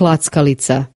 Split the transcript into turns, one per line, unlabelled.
klackalica.